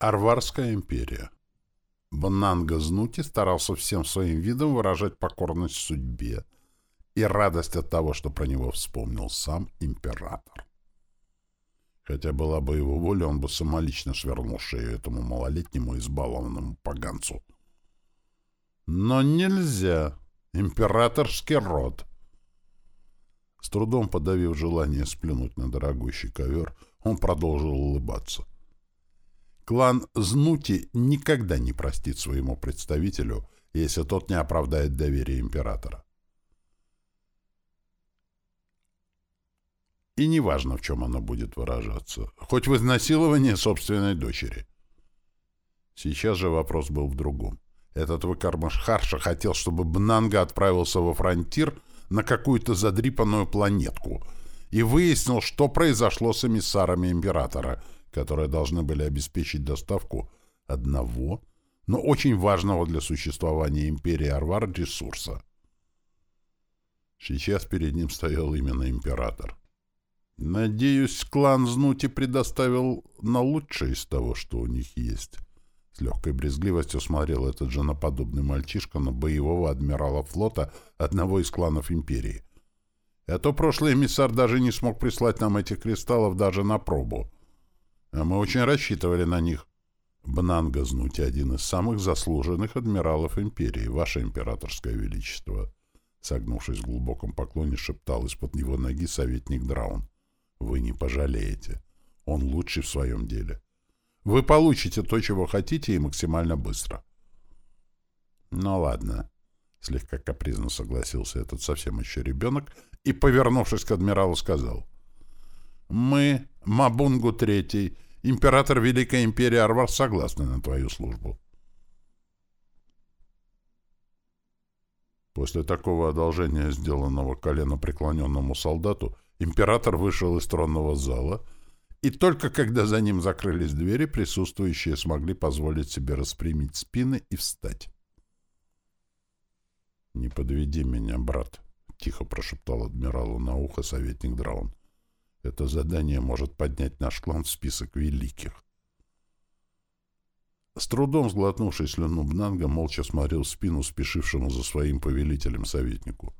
Арварская империя. Бананга Знути старался всем своим видом выражать покорность судьбе и радость от того, что про него вспомнил сам император. Хотя была бы его воля, он бы самолично свернул шею этому малолетнему избалованному поганцу. Но нельзя. Императорский род. С трудом подавив желание сплюнуть на дорогущий ковер, он продолжил улыбаться. — Клан Знути никогда не простит своему представителю, если тот не оправдает доверие императора. И неважно, в чем оно будет выражаться, хоть в изнасиловании собственной дочери. Сейчас же вопрос был в другом. Этот выкармыш Харша хотел, чтобы Бнанга отправился во фронтир на какую-то задрипанную планетку и выяснил, что произошло с эмиссарами императора — которые должны были обеспечить доставку одного, но очень важного для существования империи Арвар ресурса. Сейчас перед ним стоял именно император. «Надеюсь, клан Знути предоставил на лучшее из того, что у них есть». С легкой брезгливостью смотрел этот женоподобный мальчишка на боевого адмирала флота одного из кланов империи. А то прошлый эмиссар даже не смог прислать нам этих кристаллов даже на пробу. А мы очень рассчитывали на них. Бнанга Знути — один из самых заслуженных адмиралов империи, ваше императорское величество. Согнувшись в глубоком поклоне, шептал из-под его ноги советник Драун. Вы не пожалеете. Он лучший в своем деле. Вы получите то, чего хотите, и максимально быстро. Ну ладно. Слегка капризно согласился этот совсем еще ребенок и, повернувшись к адмиралу, сказал. Мы, Мабунгу Третий, император Великой Империи Арвар, согласны на твою службу. После такого одолжения, сделанного коленопреклоненному солдату, император вышел из тронного зала, и только когда за ним закрылись двери, присутствующие смогли позволить себе распрямить спины и встать. «Не подведи меня, брат», — тихо прошептал адмиралу на ухо советник Драун. Это задание может поднять наш клан в список великих. С трудом сглотнувший слюну Бнанга молча смотрел в спину спешившему за своим повелителем советнику.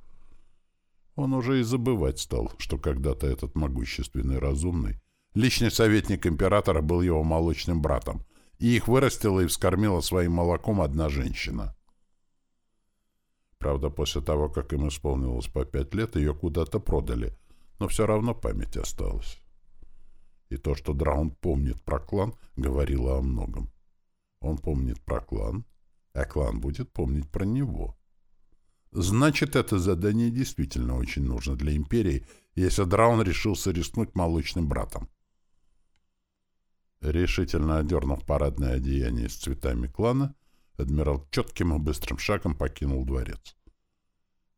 Он уже и забывать стал, что когда-то этот могущественный разумный, личный советник императора был его молочным братом, и их вырастила и вскормила своим молоком одна женщина. Правда, после того, как им исполнилось по пять лет, ее куда-то продали — но все равно память осталась. И то, что Драун помнит про клан, говорило о многом. Он помнит про клан, а клан будет помнить про него. Значит, это задание действительно очень нужно для Империи, если Драун решился рискнуть молочным братом. Решительно одернув парадное одеяние с цветами клана, адмирал четким и быстрым шагом покинул дворец.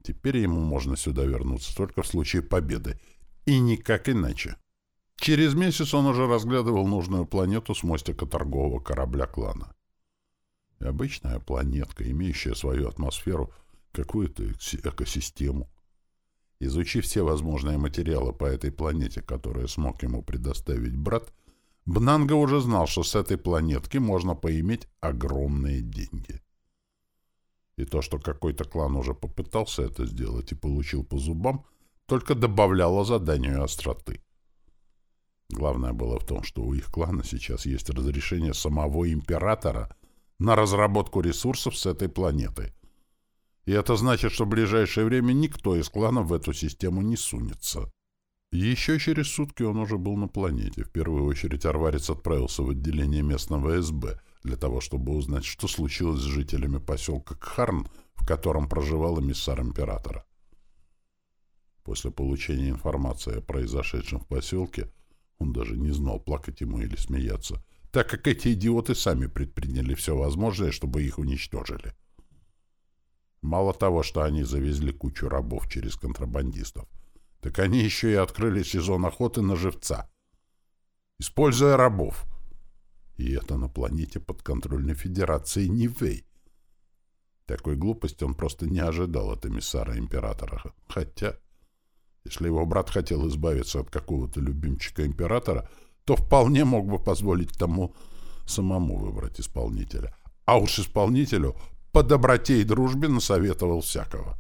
Теперь ему можно сюда вернуться только в случае победы, и никак иначе. Через месяц он уже разглядывал нужную планету с мостика торгового корабля клана. Обычная планетка, имеющая свою атмосферу, какую-то экосистему. Изучив все возможные материалы по этой планете, которые смог ему предоставить брат, Бнанга уже знал, что с этой планетки можно поиметь огромные деньги. И то, что какой-то клан уже попытался это сделать и получил по зубам, только добавляло заданию остроты. Главное было в том, что у их клана сейчас есть разрешение самого императора на разработку ресурсов с этой планеты. И это значит, что в ближайшее время никто из кланов в эту систему не сунется. Еще через сутки он уже был на планете. В первую очередь Арварец отправился в отделение местного СБ для того, чтобы узнать, что случилось с жителями поселка Кхарн, в котором проживал эмиссар императора. После получения информации о произошедшем в поселке он даже не знал, плакать ему или смеяться, так как эти идиоты сами предприняли все возможное, чтобы их уничтожили. Мало того, что они завезли кучу рабов через контрабандистов, так они еще и открыли сезон охоты на живца, используя рабов. И это на планете подконтрольной Федерации Нивей. Такой глупости он просто не ожидал от эмиссара императора. Хотя, если его брат хотел избавиться от какого-то любимчика императора, то вполне мог бы позволить тому самому выбрать исполнителя. А уж исполнителю по доброте и дружбе насоветовал всякого.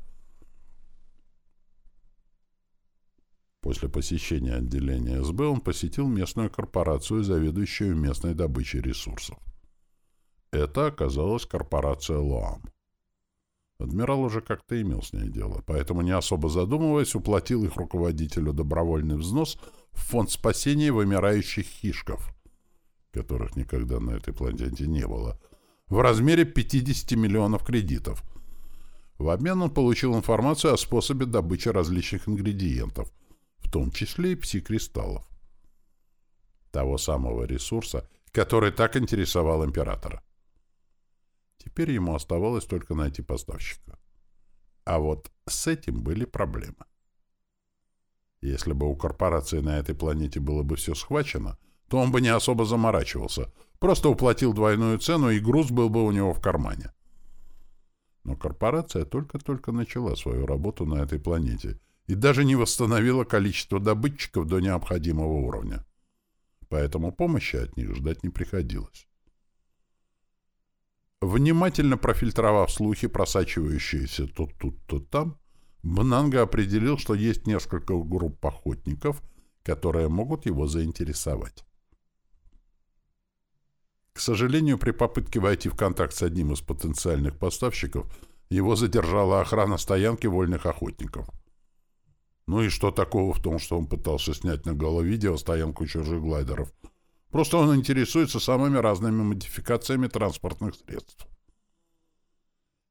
После посещения отделения СБ он посетил местную корпорацию, заведующую местной добычей ресурсов. Это оказалась корпорация «Лоам». Адмирал уже как-то имел с ней дело, поэтому, не особо задумываясь, уплатил их руководителю добровольный взнос в фонд спасения вымирающих хишков, которых никогда на этой планете не было, в размере 50 миллионов кредитов. В обмен он получил информацию о способе добычи различных ингредиентов, в том числе и пси-кристаллов. Того самого ресурса, который так интересовал императора. Теперь ему оставалось только найти поставщика. А вот с этим были проблемы. Если бы у корпорации на этой планете было бы все схвачено, то он бы не особо заморачивался, просто уплатил двойную цену, и груз был бы у него в кармане. Но корпорация только-только начала свою работу на этой планете и даже не восстановила количество добытчиков до необходимого уровня. Поэтому помощи от них ждать не приходилось. Внимательно профильтровав слухи, просачивающиеся то тут, то там, Бнанга определил, что есть несколько групп охотников, которые могут его заинтересовать. К сожалению, при попытке войти в контакт с одним из потенциальных поставщиков его задержала охрана стоянки вольных охотников. Ну и что такого в том, что он пытался снять на головидео стоянку чужих глайдеров – Просто он интересуется самыми разными модификациями транспортных средств.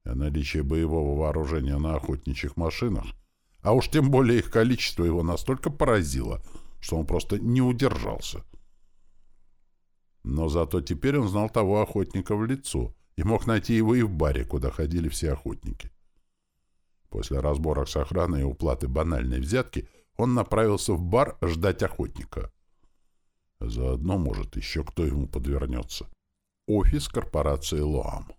А наличие боевого вооружения на охотничьих машинах, а уж тем более их количество его настолько поразило, что он просто не удержался. Но зато теперь он знал того охотника в лицо и мог найти его и в баре, куда ходили все охотники. После разборок с охраной и уплаты банальной взятки он направился в бар ждать охотника — Заодно, может, еще кто ему подвернется. Офис корпорации «Лоам».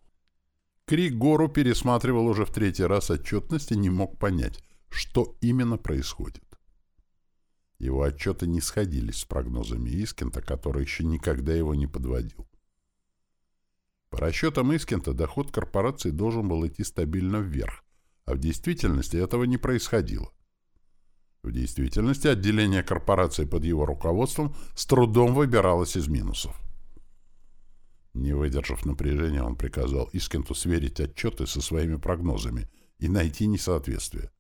Крик Гору пересматривал уже в третий раз отчетность и не мог понять, что именно происходит. Его отчеты не сходились с прогнозами Искента, который еще никогда его не подводил. По расчетам Искента, доход корпорации должен был идти стабильно вверх, а в действительности этого не происходило. В действительности отделение корпорации под его руководством с трудом выбиралось из минусов. Не выдержав напряжения, он приказал Искенту сверить отчеты со своими прогнозами и найти несоответствие.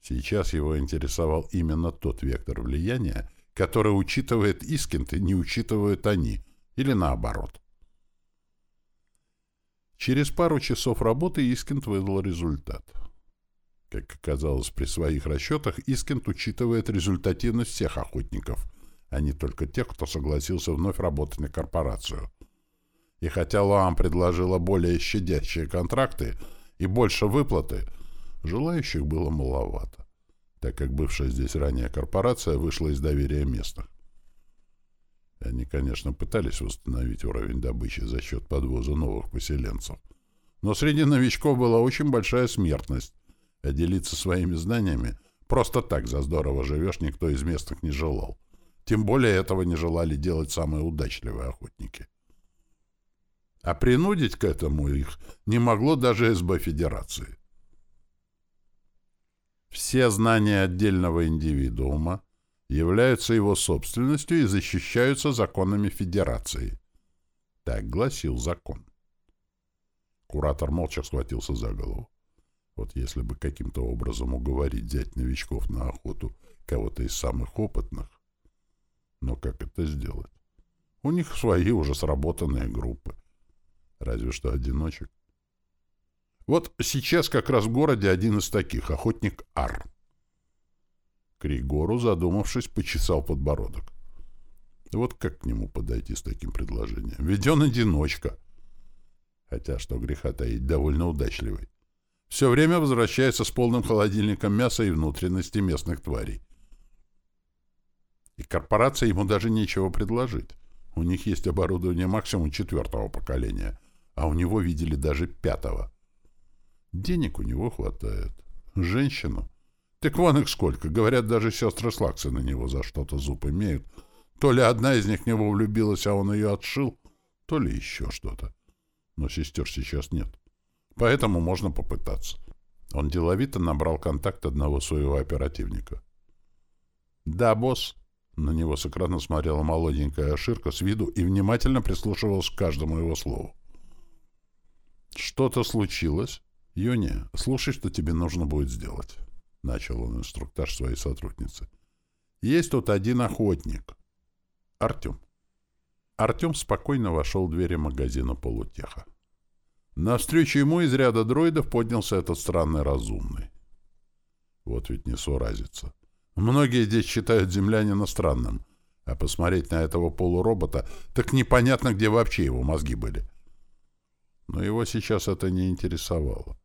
Сейчас его интересовал именно тот вектор влияния, который учитывает Искент и не учитывают они, или наоборот. Через пару часов работы Искент выдал результат — как оказалось при своих расчетах, Искент учитывает результативность всех охотников, а не только тех, кто согласился вновь работать на корпорацию. И хотя Лаам предложила более щадящие контракты и больше выплаты, желающих было маловато, так как бывшая здесь ранее корпорация вышла из доверия местных. Они, конечно, пытались восстановить уровень добычи за счет подвоза новых поселенцев. Но среди новичков была очень большая смертность, а делиться своими знаниями просто так за здорово живешь никто из местных не желал. Тем более этого не желали делать самые удачливые охотники. А принудить к этому их не могло даже СБ Федерации. Все знания отдельного индивидуума являются его собственностью и защищаются законами Федерации. Так гласил закон. Куратор молча схватился за голову. Вот если бы каким-то образом уговорить взять новичков на охоту кого-то из самых опытных. Но как это сделать? У них свои уже сработанные группы. Разве что одиночек. Вот сейчас как раз в городе один из таких, охотник Ар. Кригору, задумавшись, почесал подбородок. Вот как к нему подойти с таким предложением? Ведь он одиночка. Хотя, что греха таить, довольно удачливый все время возвращается с полным холодильником мяса и внутренности местных тварей. И корпорация ему даже нечего предложить. У них есть оборудование максимум четвертого поколения, а у него видели даже пятого. Денег у него хватает. Женщину? Так вон их сколько. Говорят, даже сестры Слаксы на него за что-то зуб имеют. То ли одна из них него влюбилась, а он ее отшил, то ли еще что-то. Но сестер сейчас нет. Поэтому можно попытаться. Он деловито набрал контакт одного своего оперативника. «Да, босс». На него с экрана смотрела молоденькая Ширка с виду и внимательно прислушивалась к каждому его слову. «Что-то случилось?» «Юния, слушай, что тебе нужно будет сделать», — начал он инструктаж своей сотрудницы. «Есть тут один охотник. Артем». Артем спокойно вошел в двери магазина полутеха. Навстречу ему из ряда дроидов поднялся этот странный разумный. Вот ведь не суразится. Многие здесь считают землянина странным, а посмотреть на этого полуробота, так непонятно, где вообще его мозги были. Но его сейчас это не интересовало.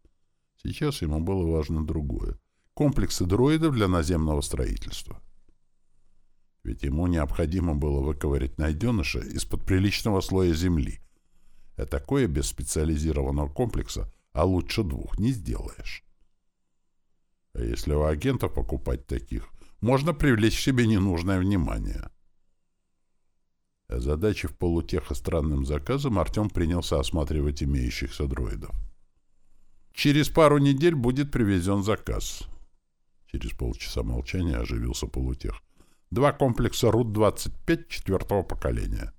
Сейчас ему было важно другое. Комплексы дроидов для наземного строительства. Ведь ему необходимо было выковырять найденыша из-под приличного слоя земли. А такое без специализированного комплекса, а лучше двух, не сделаешь. А если у агентов покупать таких, можно привлечь себе ненужное внимание. Задачи в полутеха странным заказом Артем принялся осматривать имеющихся дроидов. Через пару недель будет привезен заказ. Через полчаса молчания оживился полутех. Два комплекса РУТ-25 четвертого поколения.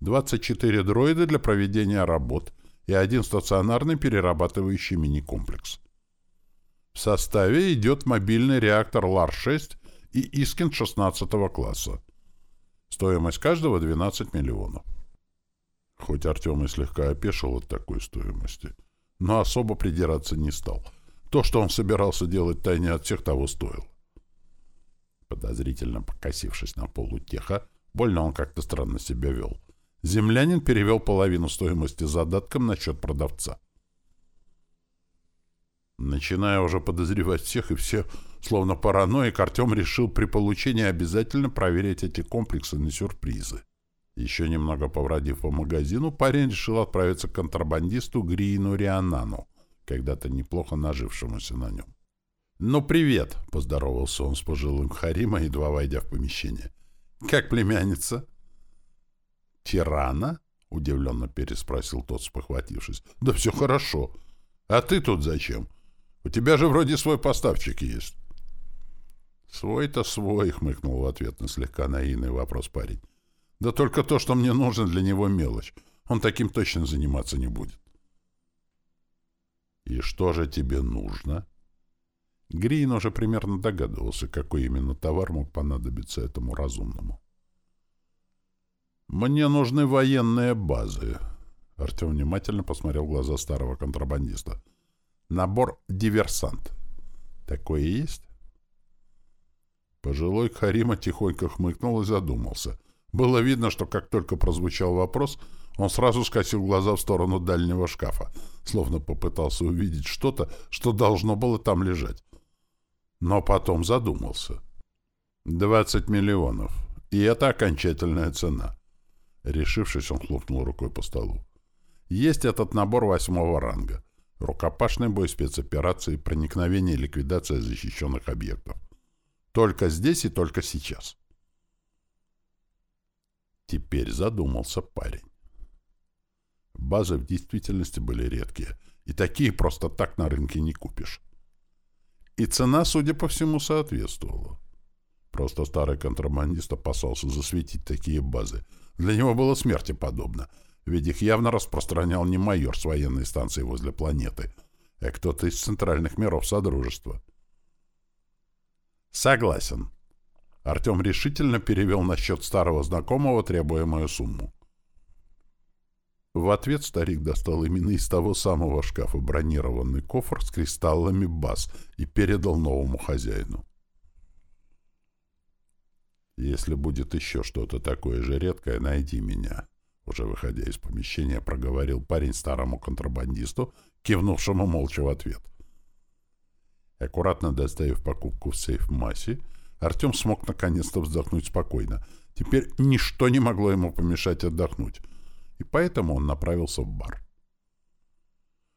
24 дроида для проведения работ и один стационарный перерабатывающий мини-комплекс. В составе идет мобильный реактор ЛАР-6 и Искин 16 класса. Стоимость каждого 12 миллионов. Хоть Артем и слегка опешил от такой стоимости – но особо придираться не стал. То, что он собирался делать тайне от всех, того стоил. Подозрительно покосившись на полутеха, больно он как-то странно себя вел. Землянин перевел половину стоимости задатком на счет продавца. Начиная уже подозревать всех и все, словно параноик, Артем решил при получении обязательно проверить эти комплексы на сюрпризы. Еще немного повродив по магазину, парень решил отправиться к контрабандисту Гриину Рианану, когда-то неплохо нажившемуся на нем. «Ну, привет!» — поздоровался он с пожилым Харима, едва войдя в помещение. «Как племянница?» «Тирана?» — удивленно переспросил тот, спохватившись. «Да все хорошо. А ты тут зачем? У тебя же вроде свой поставщик есть». «Свой-то свой», — хмыкнул в ответ на слегка наивный вопрос парень. Да только то, что мне нужно, для него мелочь. Он таким точно заниматься не будет. И что же тебе нужно? Грин уже примерно догадывался, какой именно товар мог понадобиться этому разумному. «Мне нужны военные базы». Артем внимательно посмотрел в глаза старого контрабандиста. «Набор «Диверсант». Такое есть?» Пожилой Харима тихонько хмыкнул и задумался — было видно, что как только прозвучал вопрос, он сразу скосил глаза в сторону дальнего шкафа, словно попытался увидеть что-то, что должно было там лежать. Но потом задумался. «Двадцать миллионов. И это окончательная цена». Решившись, он хлопнул рукой по столу. «Есть этот набор восьмого ранга. Рукопашный бой, спецоперации, проникновение и ликвидация защищенных объектов. Только здесь и только сейчас». Теперь задумался парень. Базы в действительности были редкие, и такие просто так на рынке не купишь. И цена, судя по всему, соответствовала. Просто старый контрабандист опасался засветить такие базы. Для него было смерти подобно, ведь их явно распространял не майор с военной станции возле планеты, а кто-то из центральных миров Содружества. «Согласен», Артем решительно перевел на счет старого знакомого требуемую сумму. В ответ старик достал именно из того самого шкафа бронированный кофр с кристаллами баз и передал новому хозяину. «Если будет еще что-то такое же редкое, найди меня», — уже выходя из помещения, проговорил парень старому контрабандисту, кивнувшему молча в ответ. Аккуратно доставив покупку в сейф массе, Артем смог наконец-то вздохнуть спокойно. Теперь ничто не могло ему помешать отдохнуть. И поэтому он направился в бар.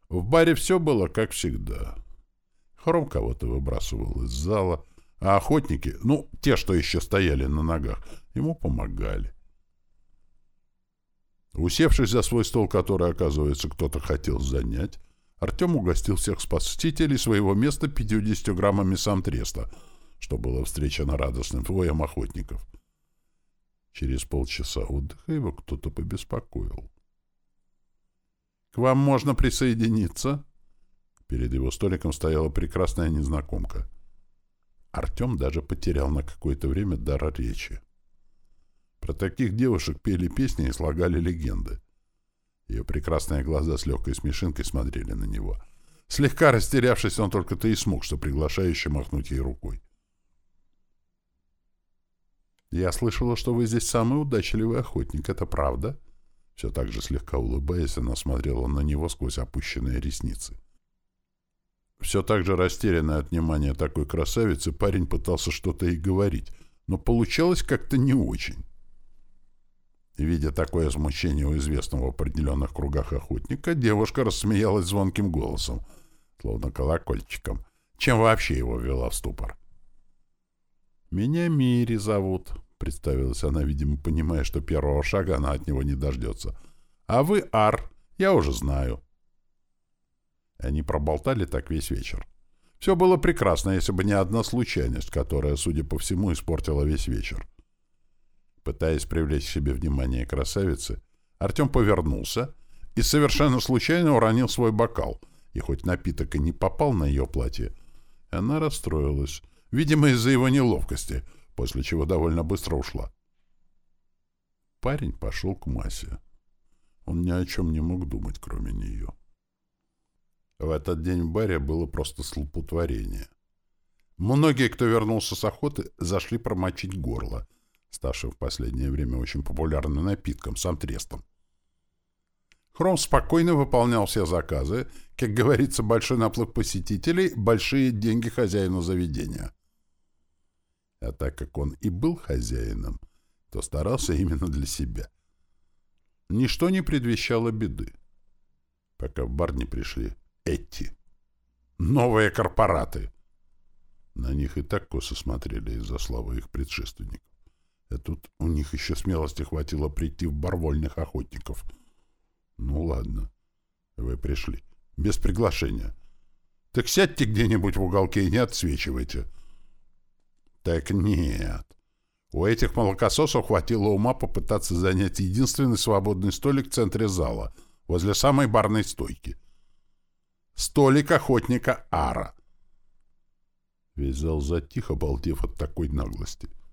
В баре все было как всегда. Хром кого-то выбрасывал из зала, а охотники, ну, те, что еще стояли на ногах, Ему помогали. Усевшись за свой стол, который, оказывается, кто-то хотел занять, Артем угостил всех спасителей своего места 50 граммами самтреста, что было встречено радостным воем охотников. Через полчаса отдыха его кто-то побеспокоил. «К вам можно присоединиться?» Перед его столиком стояла прекрасная незнакомка. Артем даже потерял на какое-то время дар речи. Про таких девушек пели песни и слагали легенды. Ее прекрасные глаза с легкой смешинкой смотрели на него. Слегка растерявшись, он только-то и смог, что приглашающе махнуть ей рукой. «Я слышала, что вы здесь самый удачливый охотник. Это правда?» Все так же слегка улыбаясь, она смотрела на него сквозь опущенные ресницы. Все так же растерянный от внимания такой красавицы, парень пытался что-то и говорить, но получалось как-то не очень. Видя такое смущение у известного в определенных кругах охотника, девушка рассмеялась звонким голосом, словно колокольчиком, чем вообще его ввела в ступор. «Меня Мири зовут», — представилась она, видимо, понимая, что первого шага она от него не дождется. «А вы Ар, я уже знаю». Они проболтали так весь вечер. Все было прекрасно, если бы не одна случайность, которая, судя по всему, испортила весь вечер. Пытаясь привлечь к себе внимание красавицы, Артем повернулся и совершенно случайно уронил свой бокал, и хоть напиток и не попал на ее платье, она расстроилась, видимо, из-за его неловкости, после чего довольно быстро ушла. Парень пошел к Масе. Он ни о чем не мог думать, кроме нее. В этот день в баре было просто слупотворение. Многие, кто вернулся с охоты, зашли промочить горло — ставшим в последнее время очень популярным напитком, сам трестом. Хром спокойно выполнял все заказы. Как говорится, большой наплыв посетителей — большие деньги хозяину заведения. А так как он и был хозяином, то старался именно для себя. Ничто не предвещало беды. Пока в бар не пришли эти. Новые корпораты. На них и так косо смотрели из-за славы их предшественников. А тут у них еще смелости хватило прийти в бар вольных охотников. Ну ладно, вы пришли. Без приглашения. Так сядьте где-нибудь в уголке и не отсвечивайте. Так нет. У этих молокососов хватило ума попытаться занять единственный свободный столик в центре зала, возле самой барной стойки. Столик охотника Ара. Весь зал затих, обалдев от такой наглости. —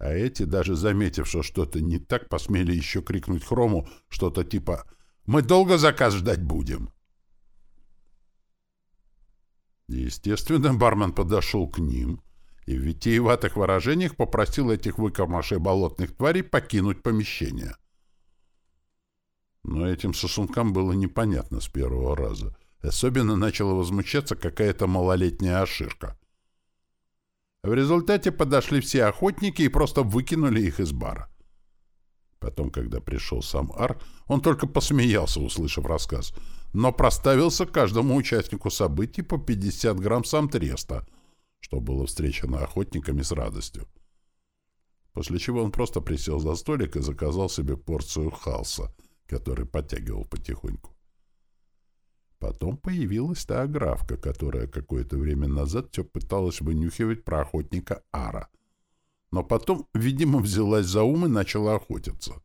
а эти, даже заметив, что что-то не так, посмели еще крикнуть Хрому что-то типа «Мы долго заказ ждать будем?» Естественно, бармен подошел к ним и в витиеватых выражениях попросил этих выкормышей болотных тварей покинуть помещение. Но этим сосункам было непонятно с первого раза. Особенно начала возмущаться какая-то малолетняя оширка. В результате подошли все охотники и просто выкинули их из бара. Потом, когда пришел сам Ар, он только посмеялся, услышав рассказ, но проставился каждому участнику событий по 50 грамм сам треста, что было встречено охотниками с радостью. После чего он просто присел за столик и заказал себе порцию халса, который подтягивал потихоньку. Потом появилась та аграфка, которая какое-то время назад все пыталась вынюхивать про охотника Ара. Но потом, видимо, взялась за ум и начала охотиться.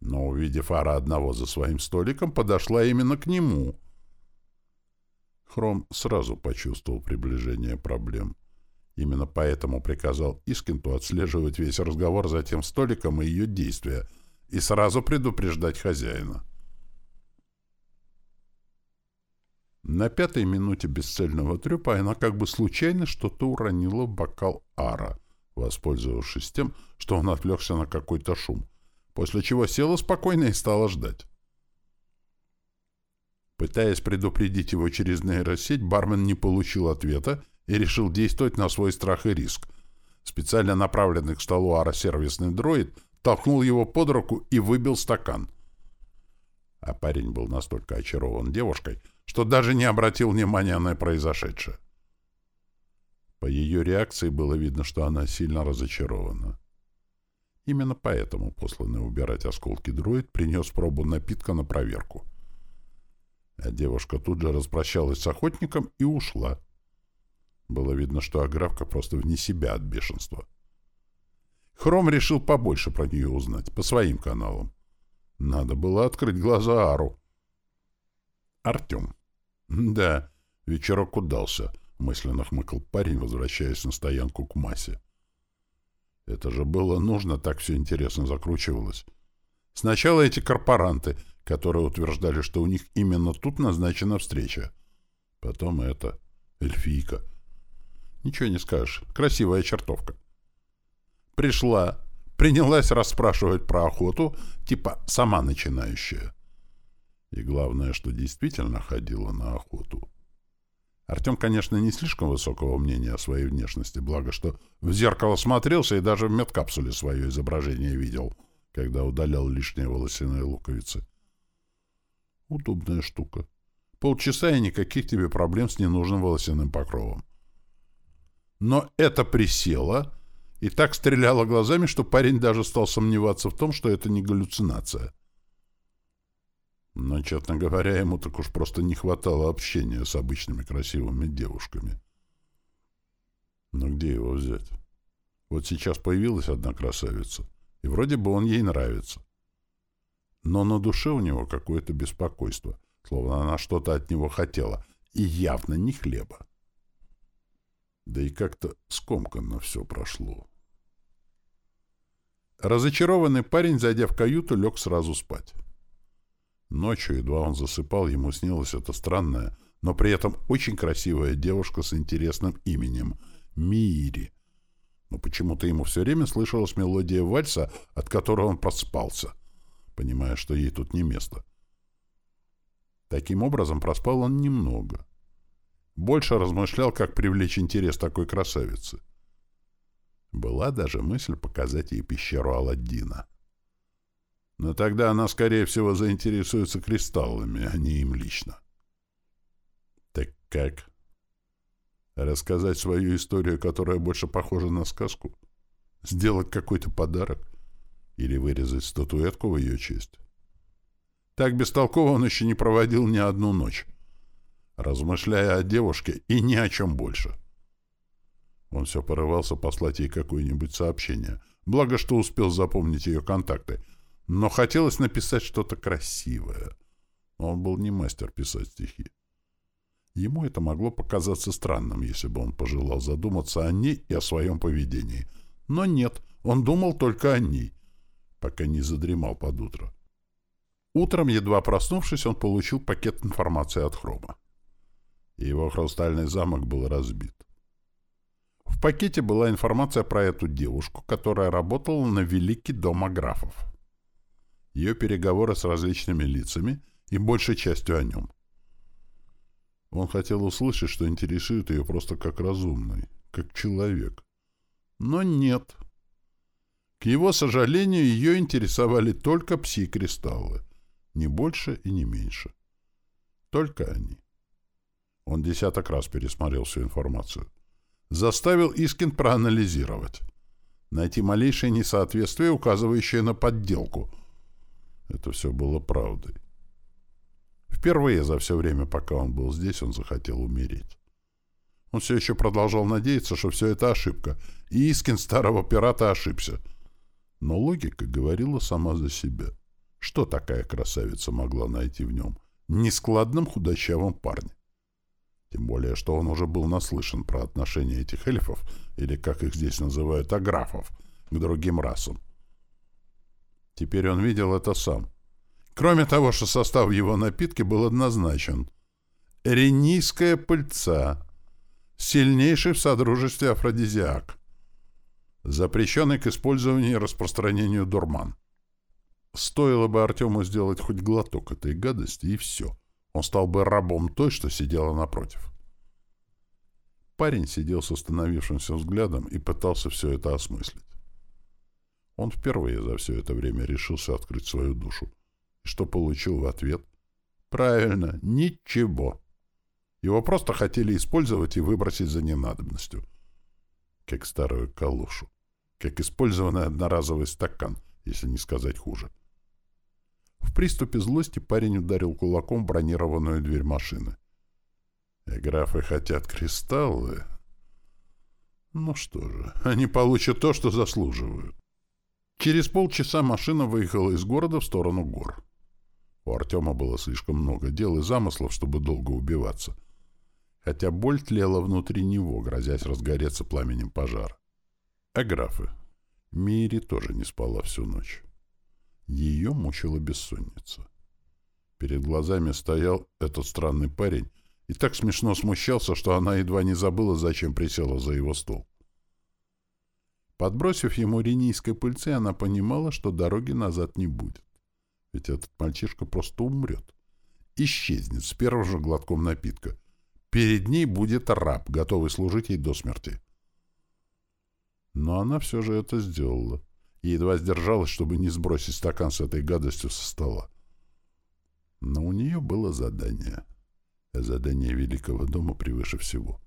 Но, увидев Ара одного за своим столиком, подошла именно к нему. Хром сразу почувствовал приближение проблем. Именно поэтому приказал Искенту отслеживать весь разговор за тем столиком и ее действия и сразу предупреждать хозяина. На пятой минуте бесцельного трюпа она как бы случайно что-то уронила в бокал Ара, воспользовавшись тем, что он отвлекся на какой-то шум, после чего села спокойно и стала ждать. Пытаясь предупредить его через нейросеть, бармен не получил ответа и решил действовать на свой страх и риск. Специально направленный к столу Ара сервисный дроид толкнул его под руку и выбил стакан. А парень был настолько очарован девушкой, что даже не обратил внимания на произошедшее. По ее реакции было видно, что она сильно разочарована. Именно поэтому посланный убирать осколки дроид принес пробу напитка на проверку. А девушка тут же распрощалась с охотником и ушла. Было видно, что Аграфка просто вне себя от бешенства. Хром решил побольше про нее узнать, по своим каналам. Надо было открыть глаза Ару. Артем. Да, вечерок удался, мысленно хмыкал парень, возвращаясь на стоянку к массе. Это же было нужно, так все интересно закручивалось. Сначала эти корпоранты, которые утверждали, что у них именно тут назначена встреча. Потом это, эльфийка. Ничего не скажешь, красивая чертовка. Пришла, принялась расспрашивать про охоту, типа сама начинающая. И главное, что действительно ходила на охоту. Артем, конечно, не слишком высокого мнения о своей внешности, благо что в зеркало смотрелся и даже в медкапсуле свое изображение видел, когда удалял лишние волосяные луковицы. Удобная штука. Полчаса и никаких тебе проблем с ненужным волосяным покровом. Но это присело и так стреляло глазами, что парень даже стал сомневаться в том, что это не галлюцинация. Но, честно говоря, ему так уж просто не хватало общения с обычными красивыми девушками. Но где его взять? Вот сейчас появилась одна красавица, и вроде бы он ей нравится. Но на душе у него какое-то беспокойство, словно она что-то от него хотела, и явно не хлеба. Да и как-то скомканно все прошло. Разочарованный парень, зайдя в каюту, лег сразу спать. Ночью, едва он засыпал, ему снилась эта странная, но при этом очень красивая девушка с интересным именем — Мири. Но почему-то ему все время слышалась мелодия вальса, от которой он проспался, понимая, что ей тут не место. Таким образом, проспал он немного. Больше размышлял, как привлечь интерес такой красавицы. Была даже мысль показать ей пещеру Аладдина. Но тогда она, скорее всего, заинтересуется кристаллами, а не им лично. Так как? Рассказать свою историю, которая больше похожа на сказку? Сделать какой-то подарок? Или вырезать статуэтку в ее честь? Так бестолково он еще не проводил ни одну ночь, размышляя о девушке и ни о чем больше. Он все порывался послать ей какое-нибудь сообщение, благо что успел запомнить ее контакты — но хотелось написать что-то красивое. Он был не мастер писать стихи. Ему это могло показаться странным, если бы он пожелал задуматься о ней и о своем поведении. Но нет, он думал только о ней, пока не задремал под утро. Утром, едва проснувшись, он получил пакет информации от Хрома. Его хрустальный замок был разбит. В пакете была информация про эту девушку, которая работала на Великий дом Аграфов ее переговоры с различными лицами и большей частью о нем. Он хотел услышать, что интересует ее просто как разумный, как человек. Но нет. К его сожалению, ее интересовали только пси-кристаллы. Не больше и не меньше. Только они. Он десяток раз пересмотрел всю информацию. Заставил Искин проанализировать. Найти малейшее несоответствие, указывающее на подделку — это все было правдой. Впервые за все время, пока он был здесь, он захотел умереть. Он все еще продолжал надеяться, что все это ошибка, и Искин старого пирата ошибся. Но логика говорила сама за себя. Что такая красавица могла найти в нем? Нескладном худощавом парне. Тем более, что он уже был наслышан про отношения этих эльфов, или, как их здесь называют, аграфов, к другим расам. Теперь он видел это сам. Кроме того, что состав его напитки был однозначен. Ренийская пыльца. Сильнейший в содружестве афродизиак. Запрещенный к использованию и распространению дурман. Стоило бы Артему сделать хоть глоток этой гадости, и все. Он стал бы рабом той, что сидела напротив. Парень сидел с остановившимся взглядом и пытался все это осмыслить. Он впервые за все это время решился открыть свою душу. И что получил в ответ? Правильно, ничего. Его просто хотели использовать и выбросить за ненадобностью. Как старую калушу. как использованный одноразовый стакан, если не сказать хуже. В приступе злости парень ударил кулаком бронированную дверь машины. И графы хотят кристаллы. Ну что же, они получат то, что заслуживают. Через полчаса машина выехала из города в сторону гор. У Артема было слишком много дел и замыслов, чтобы долго убиваться. Хотя боль тлела внутри него, грозясь разгореться пламенем пожара. А графы? Мири тоже не спала всю ночь. Ее мучила бессонница. Перед глазами стоял этот странный парень и так смешно смущался, что она едва не забыла, зачем присела за его стол. Подбросив ему ренийской пыльцы, она понимала, что дороги назад не будет. Ведь этот мальчишка просто умрет. Исчезнет с первым же глотком напитка. Перед ней будет раб, готовый служить ей до смерти. Но она все же это сделала. И едва сдержалась, чтобы не сбросить стакан с этой гадостью со стола. Но у нее было задание. Задание Великого дома превыше всего.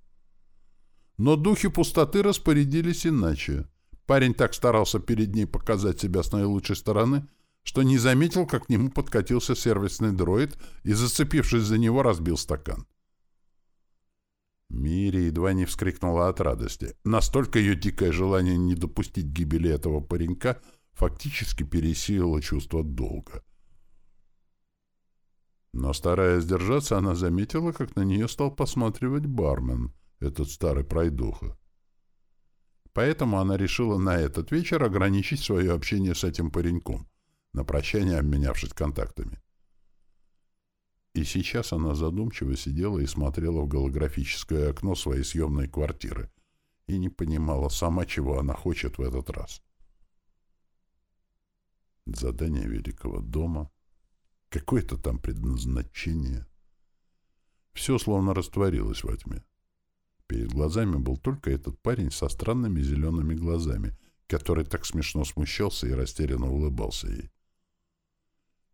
Но духи пустоты распорядились иначе. Парень так старался перед ней показать себя с наилучшей стороны, что не заметил, как к нему подкатился сервисный дроид и, зацепившись за него, разбил стакан. Мири едва не вскрикнула от радости. Настолько ее дикое желание не допустить гибели этого паренька фактически пересилило чувство долга. Но, стараясь держаться, она заметила, как на нее стал посматривать бармен, этот старый пройдоха. Поэтому она решила на этот вечер ограничить свое общение с этим пареньком, на прощание обменявшись контактами. И сейчас она задумчиво сидела и смотрела в голографическое окно своей съемной квартиры и не понимала сама, чего она хочет в этот раз. Задание великого дома, какое-то там предназначение. Все словно растворилось во тьме. Перед глазами был только этот парень со странными зелеными глазами, который так смешно смущался и растерянно улыбался ей.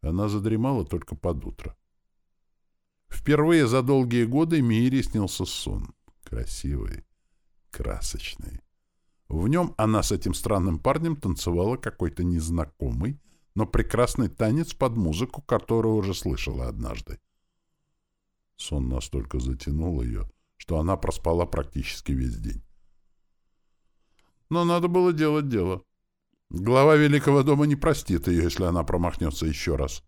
Она задремала только под утро. Впервые за долгие годы Мире снился сон. Красивый, красочный. В нем она с этим странным парнем танцевала какой-то незнакомый, но прекрасный танец под музыку, которую уже слышала однажды. Сон настолько затянул ее, что она проспала практически весь день. Но надо было делать дело. Глава Великого дома не простит ее, если она промахнется еще раз.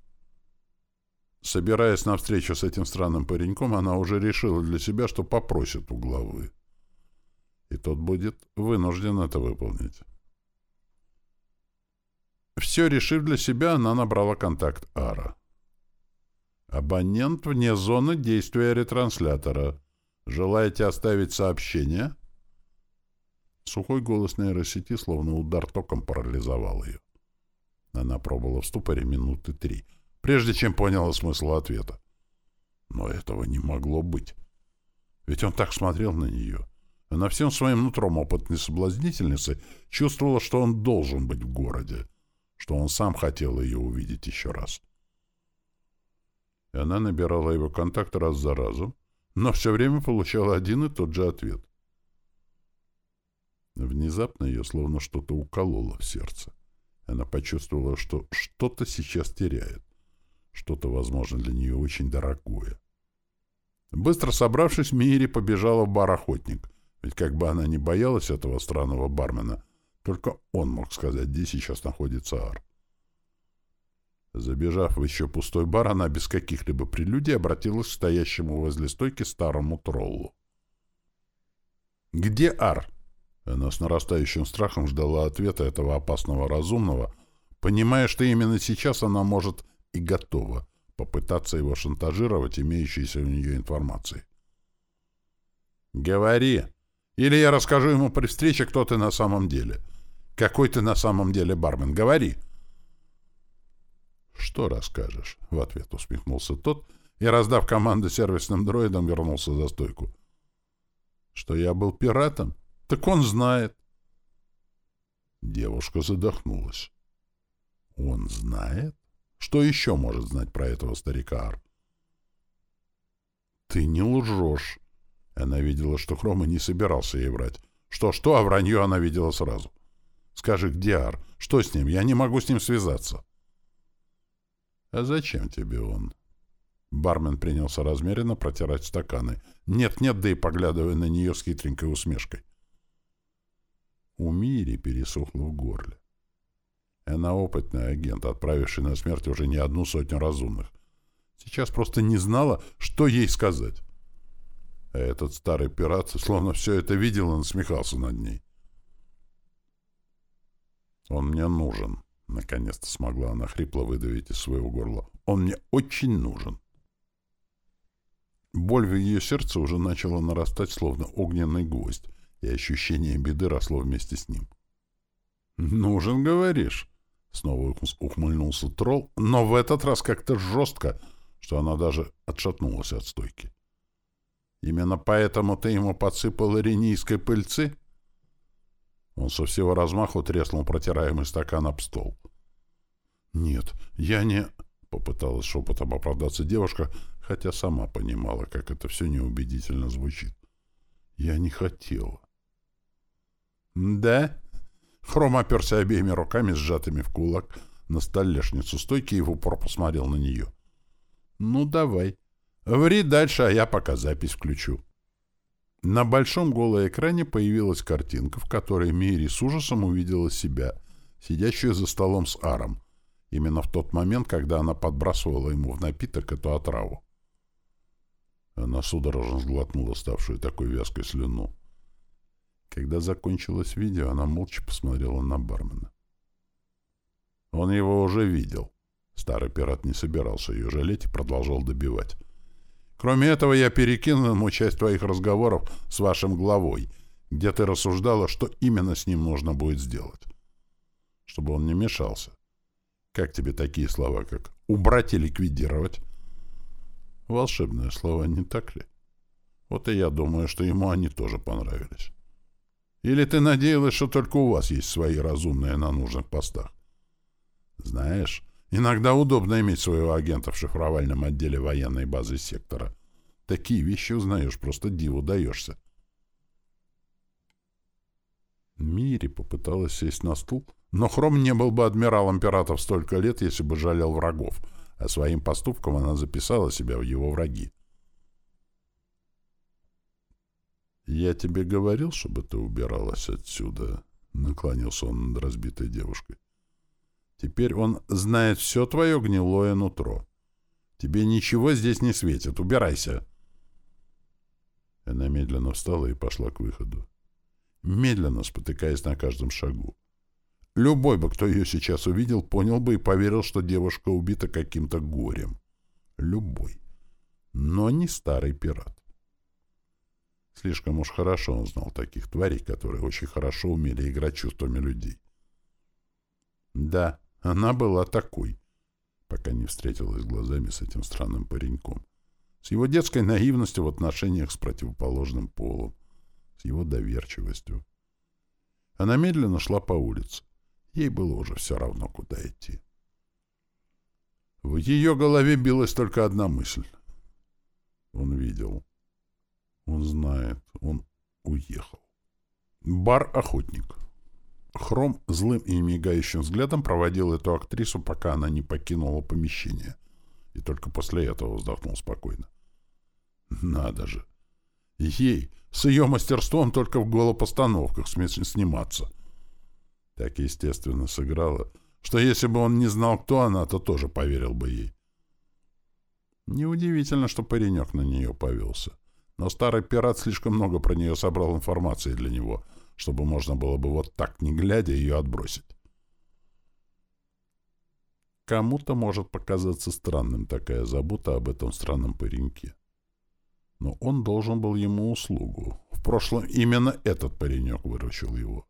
Собираясь на встречу с этим странным пареньком, она уже решила для себя, что попросит у главы. И тот будет вынужден это выполнить. Все решив для себя, она набрала контакт Ара. «Абонент вне зоны действия ретранслятора. Желаете оставить сообщение?» Сухой голос нейросети, словно удар током, парализовал ее. Она пробовала в ступоре минуты три, прежде чем поняла смысл ответа. Но этого не могло быть. Ведь он так смотрел на нее. Она всем своим нутром опытной соблазнительницы чувствовала, что он должен быть в городе, что он сам хотел ее увидеть еще раз. И она набирала его контакт раз за разом, но все время получала один и тот же ответ. Внезапно ее словно что-то укололо в сердце. Она почувствовала, что что-то сейчас теряет. Что-то, возможно, для нее очень дорогое. Быстро собравшись, Мири побежала в бар «Охотник». Ведь как бы она ни боялась этого странного бармена, только он мог сказать, где сейчас находится Ар. Забежав в еще пустой бар, она без каких-либо прелюдий обратилась к стоящему возле стойки старому троллу. «Где Ар?» Она с нарастающим страхом ждала ответа этого опасного разумного, понимая, что именно сейчас она может и готова попытаться его шантажировать имеющейся у нее информацией. «Говори, или я расскажу ему при встрече, кто ты на самом деле. Какой ты на самом деле бармен. Говори!» «Что расскажешь?» — в ответ усмехнулся тот и, раздав команду сервисным дроидам, вернулся за стойку. «Что я был пиратом? Так он знает». Девушка задохнулась. «Он знает? Что еще может знать про этого старика Ар?» «Ты не лжешь!» Она видела, что Хрома не собирался ей врать. Что-что, а вранье она видела сразу. Скажи, где Ар? Что с ним? Я не могу с ним связаться. А зачем тебе он? Бармен принялся размеренно протирать стаканы. Нет-нет, да и поглядывая на нее с хитренькой усмешкой. У Мири пересохло в горле. Она опытный агент, отправивший на смерть уже не одну сотню разумных. Сейчас просто не знала, что ей сказать. А этот старый пират словно все это видел и насмехался над ней. «Он мне нужен», — наконец-то смогла она хрипло выдавить из своего горла. «Он мне очень нужен». Боль в ее сердце уже начала нарастать, словно огненный гвоздь, и ощущение беды росло вместе с ним. «Нужен, говоришь?» Снова ухмыльнулся тролл, но в этот раз как-то жестко, что она даже отшатнулась от стойки. «Именно поэтому ты ему подсыпал иринийской пыльцы?» Он со всего размаху треснул протираемый стакан об стол. «Нет, я не...» — попыталась шепотом оправдаться девушка, хотя сама понимала, как это все неубедительно звучит. «Я не хотела». «Да?» Хром оперся обеими руками, сжатыми в кулак, на столешницу стойки и в упор посмотрел на нее. «Ну, давай. Ври дальше, а я пока запись включу». На большом голом экране появилась картинка, в которой Мири с ужасом увидела себя, сидящую за столом с Аром, именно в тот момент, когда она подбрасывала ему в напиток эту отраву. Она судорожно сглотнула ставшую такой вязкой слюну. Когда закончилось видео, она молча посмотрела на бармена. Он его уже видел. Старый пират не собирался ее жалеть и продолжал добивать. Кроме этого, я перекинул ему часть твоих разговоров с вашим главой, где ты рассуждала, что именно с ним нужно будет сделать. Чтобы он не мешался. Как тебе такие слова, как «убрать» и «ликвидировать»? Волшебное слово, не так ли? Вот и я думаю, что ему они тоже понравились. Или ты надеялась, что только у вас есть свои разумные на нужных постах? Знаешь, Иногда удобно иметь своего агента в шифровальном отделе военной базы сектора. Такие вещи узнаешь, просто диву даешься. Мири попыталась сесть на стул, но Хром не был бы адмиралом пиратов столько лет, если бы жалел врагов, а своим поступком она записала себя в его враги. «Я тебе говорил, чтобы ты убиралась отсюда?» — наклонился он над разбитой девушкой. Теперь он знает все твое гнилое нутро. Тебе ничего здесь не светит. Убирайся. Она медленно встала и пошла к выходу. Медленно, спотыкаясь на каждом шагу. Любой бы, кто ее сейчас увидел, понял бы и поверил, что девушка убита каким-то горем. Любой. Но не старый пират. Слишком уж хорошо он знал таких тварей, которые очень хорошо умели играть чувствами людей. Да, она была такой, пока не встретилась глазами с этим странным пареньком. С его детской наивностью в отношениях с противоположным полом, с его доверчивостью. Она медленно шла по улице. Ей было уже все равно, куда идти. В ее голове билась только одна мысль. Он видел. Он знает. Он уехал. Бар-охотник. Хром злым и мигающим взглядом проводил эту актрису, пока она не покинула помещение. И только после этого вздохнул спокойно. Надо же! Ей, с ее мастерством только в голопостановках сниматься. Так естественно сыграла, что если бы он не знал, кто она, то тоже поверил бы ей. Неудивительно, что паренек на нее повелся. Но старый пират слишком много про нее собрал информации для него — чтобы можно было бы вот так, не глядя, ее отбросить. Кому-то может показаться странным такая забота об этом странном пареньке. Но он должен был ему услугу. В прошлом именно этот паренек выручил его.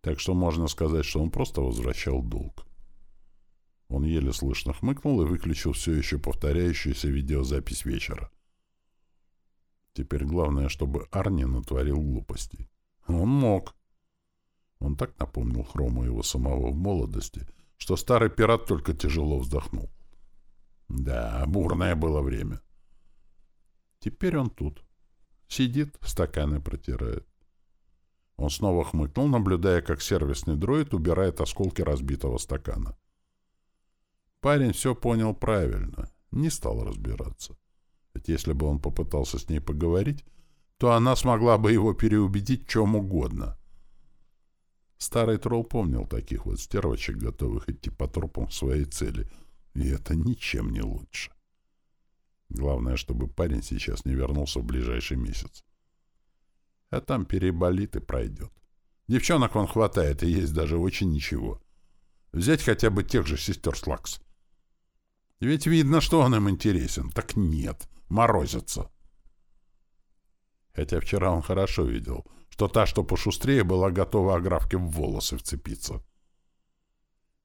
Так что можно сказать, что он просто возвращал долг. Он еле слышно хмыкнул и выключил все еще повторяющуюся видеозапись вечера. Теперь главное, чтобы Арни натворил глупостей. Он мог. Он так напомнил Хрому его самого в молодости, что старый пират только тяжело вздохнул. Да, бурное было время. Теперь он тут. Сидит, стаканы протирает. Он снова хмыкнул, наблюдая, как сервисный дроид убирает осколки разбитого стакана. Парень все понял правильно, не стал разбираться. Если бы он попытался с ней поговорить, то она смогла бы его переубедить чем угодно. Старый тролл помнил таких вот стервочек, готовых идти по трупам своей цели, и это ничем не лучше. Главное, чтобы парень сейчас не вернулся в ближайший месяц. А там переболит и пройдет. Девчонок он хватает, и есть даже очень ничего. Взять хотя бы тех же сестер Слакс. Ведь видно, что он им интересен. Так нет, морозятся. Хотя вчера он хорошо видел, что та, что пошустрее, была готова Аграфке в волосы вцепиться.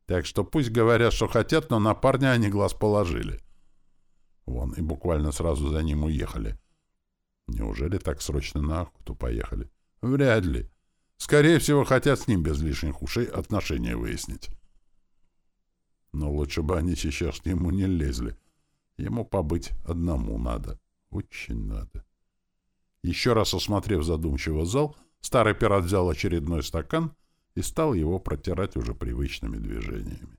Так что пусть говорят, что хотят, но на парня они глаз положили. Вон, и буквально сразу за ним уехали. Неужели так срочно на охоту поехали? Вряд ли. Скорее всего, хотят с ним без лишних ушей отношения выяснить. Но лучше бы они сейчас к нему не лезли. Ему побыть одному надо. Очень надо. Еще раз осмотрев задумчиво зал, старый пират взял очередной стакан и стал его протирать уже привычными движениями.